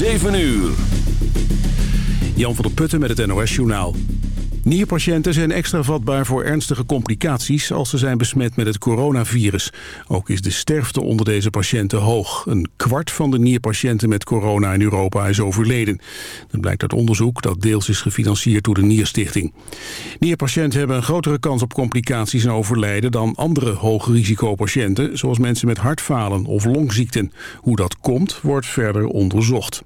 7 uur. Jan van der Putten met het NOS Journaal. Nierpatiënten zijn extra vatbaar voor ernstige complicaties als ze zijn besmet met het coronavirus. Ook is de sterfte onder deze patiënten hoog. Een kwart van de nierpatiënten met corona in Europa is overleden. Dat blijkt uit onderzoek dat deels is gefinancierd door de Nierstichting. Nierpatiënten hebben een grotere kans op complicaties en overlijden dan andere hoogrisicopatiënten, zoals mensen met hartfalen of longziekten. Hoe dat komt, wordt verder onderzocht.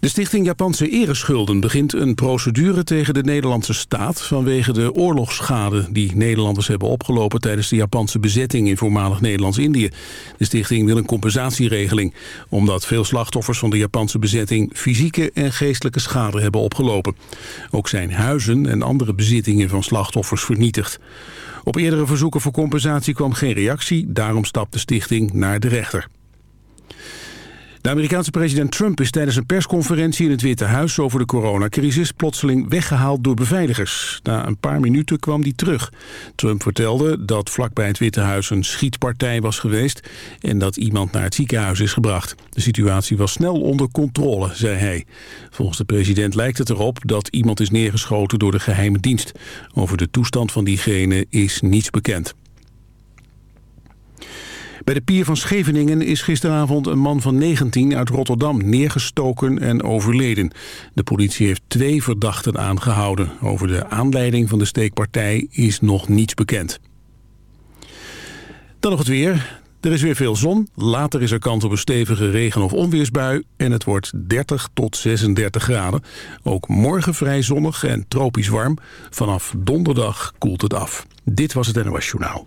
De stichting Japanse Ereschulden begint een procedure tegen de Nederlandse staat vanwege de oorlogsschade die Nederlanders hebben opgelopen tijdens de Japanse bezetting in voormalig Nederlands-Indië. De stichting wil een compensatieregeling, omdat veel slachtoffers van de Japanse bezetting fysieke en geestelijke schade hebben opgelopen. Ook zijn huizen en andere bezittingen van slachtoffers vernietigd. Op eerdere verzoeken voor compensatie kwam geen reactie, daarom stapt de stichting naar de rechter. De Amerikaanse president Trump is tijdens een persconferentie in het Witte Huis over de coronacrisis plotseling weggehaald door beveiligers. Na een paar minuten kwam hij terug. Trump vertelde dat vlakbij het Witte Huis een schietpartij was geweest en dat iemand naar het ziekenhuis is gebracht. De situatie was snel onder controle, zei hij. Volgens de president lijkt het erop dat iemand is neergeschoten door de geheime dienst. Over de toestand van diegene is niets bekend. Bij de pier van Scheveningen is gisteravond een man van 19 uit Rotterdam neergestoken en overleden. De politie heeft twee verdachten aangehouden. Over de aanleiding van de steekpartij is nog niets bekend. Dan nog het weer. Er is weer veel zon. Later is er kans op een stevige regen- of onweersbui. En het wordt 30 tot 36 graden. Ook morgen vrij zonnig en tropisch warm. Vanaf donderdag koelt het af. Dit was het NOS Journaal.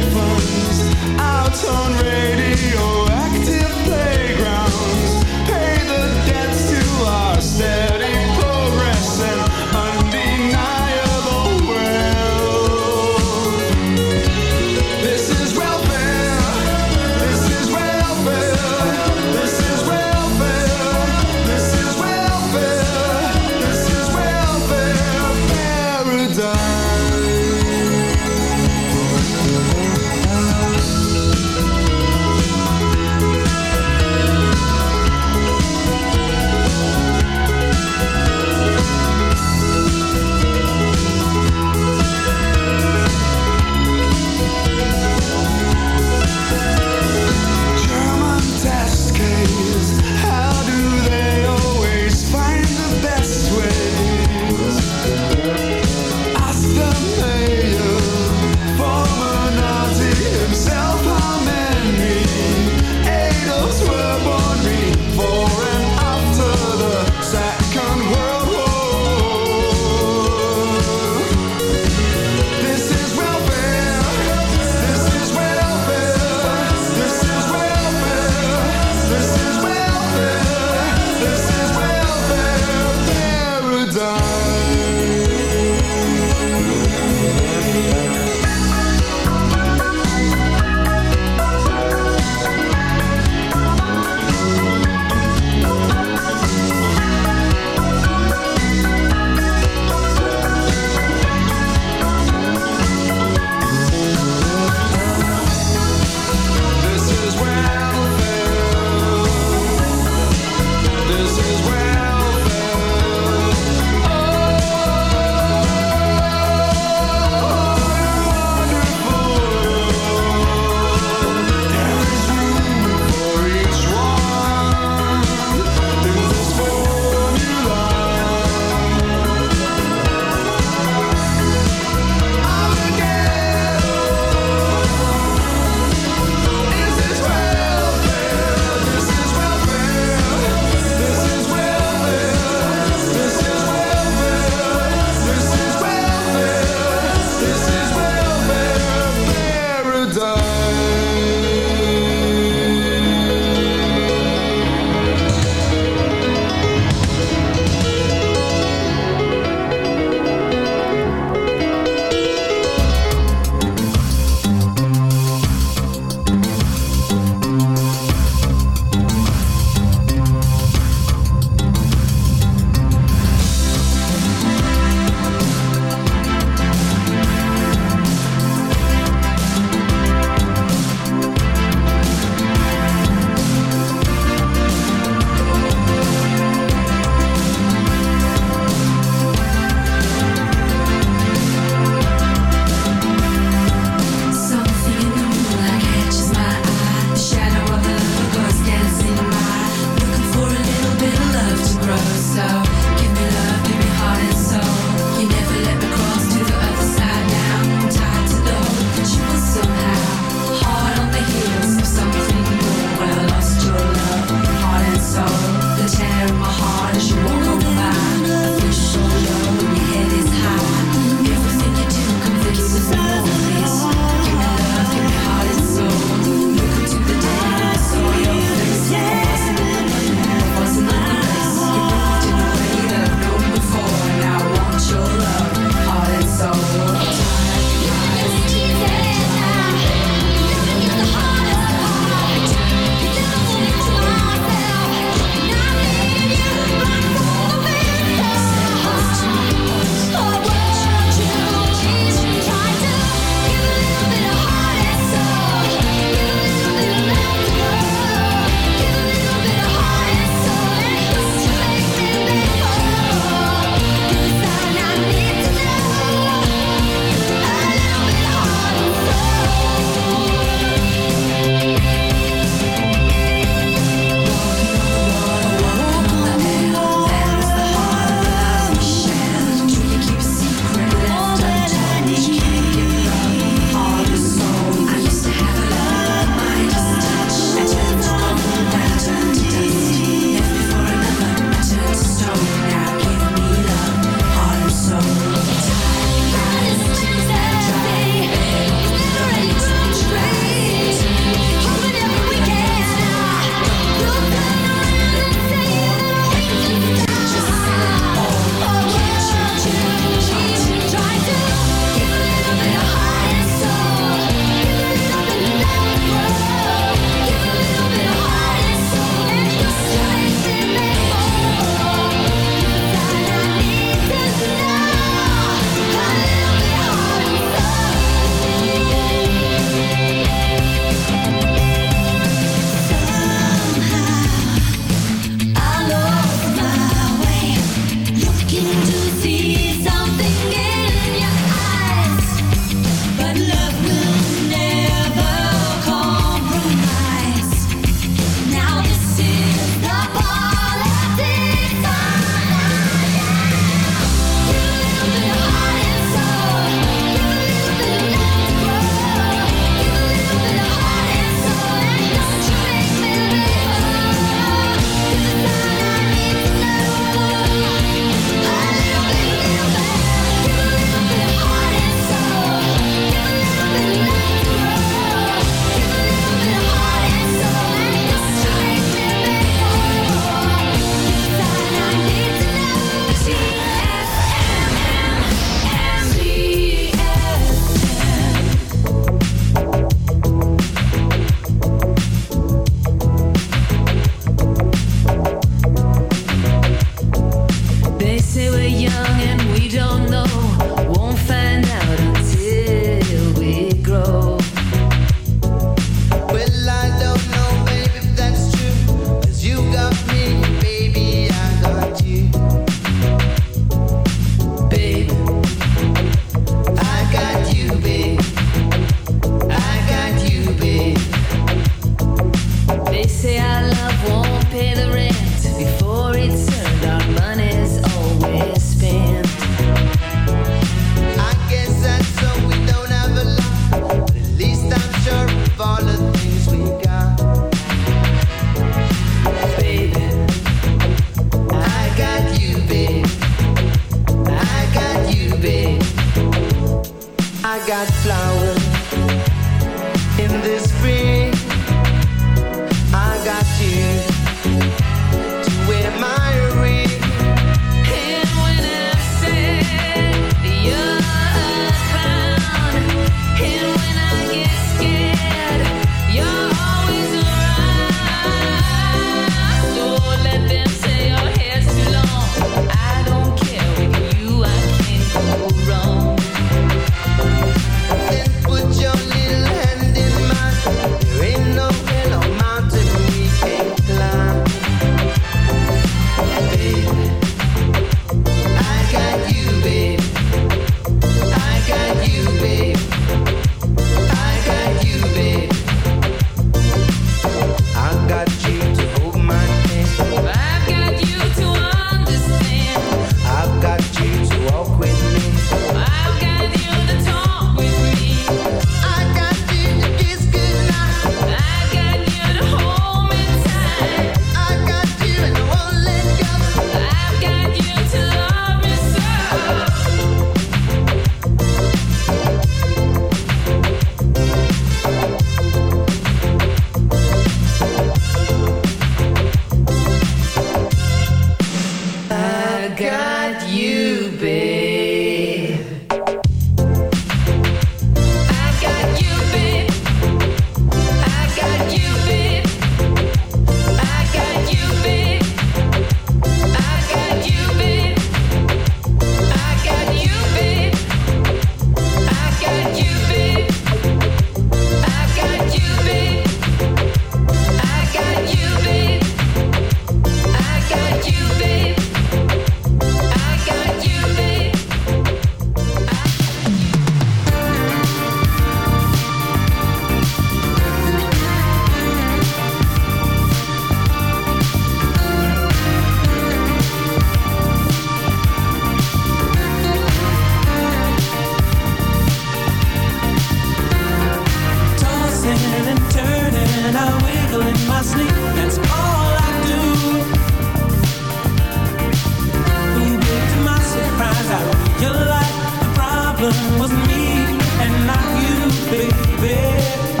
and not you, baby.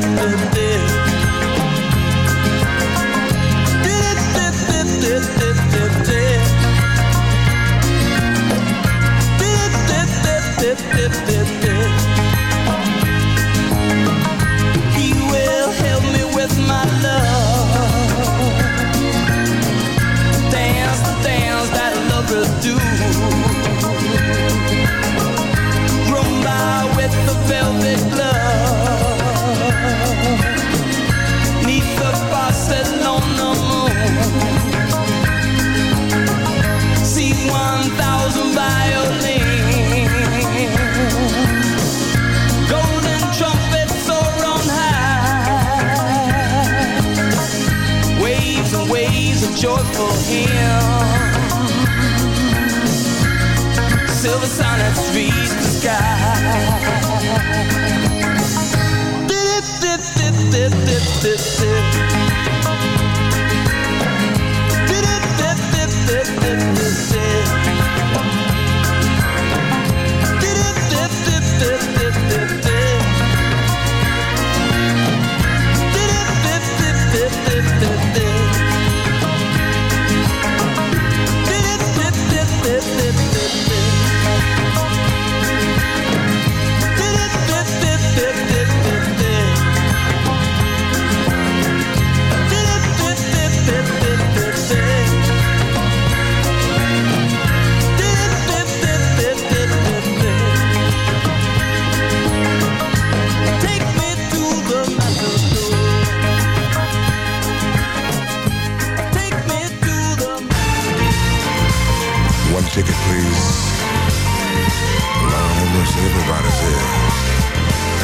disappear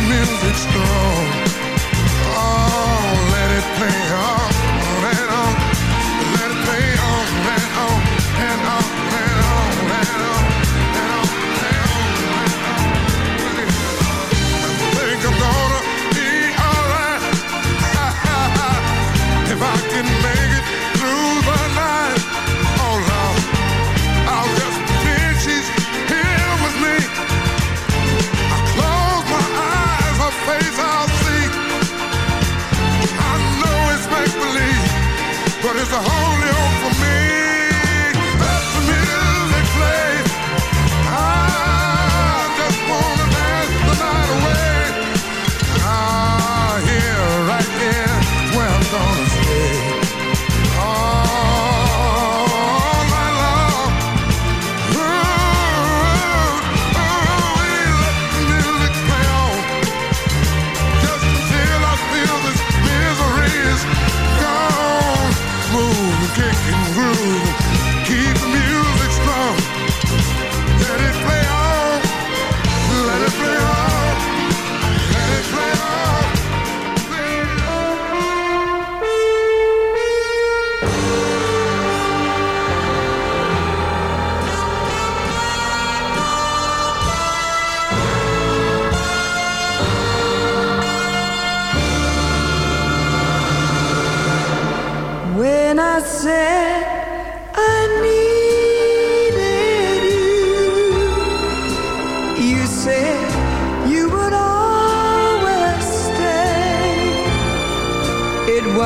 The music strong.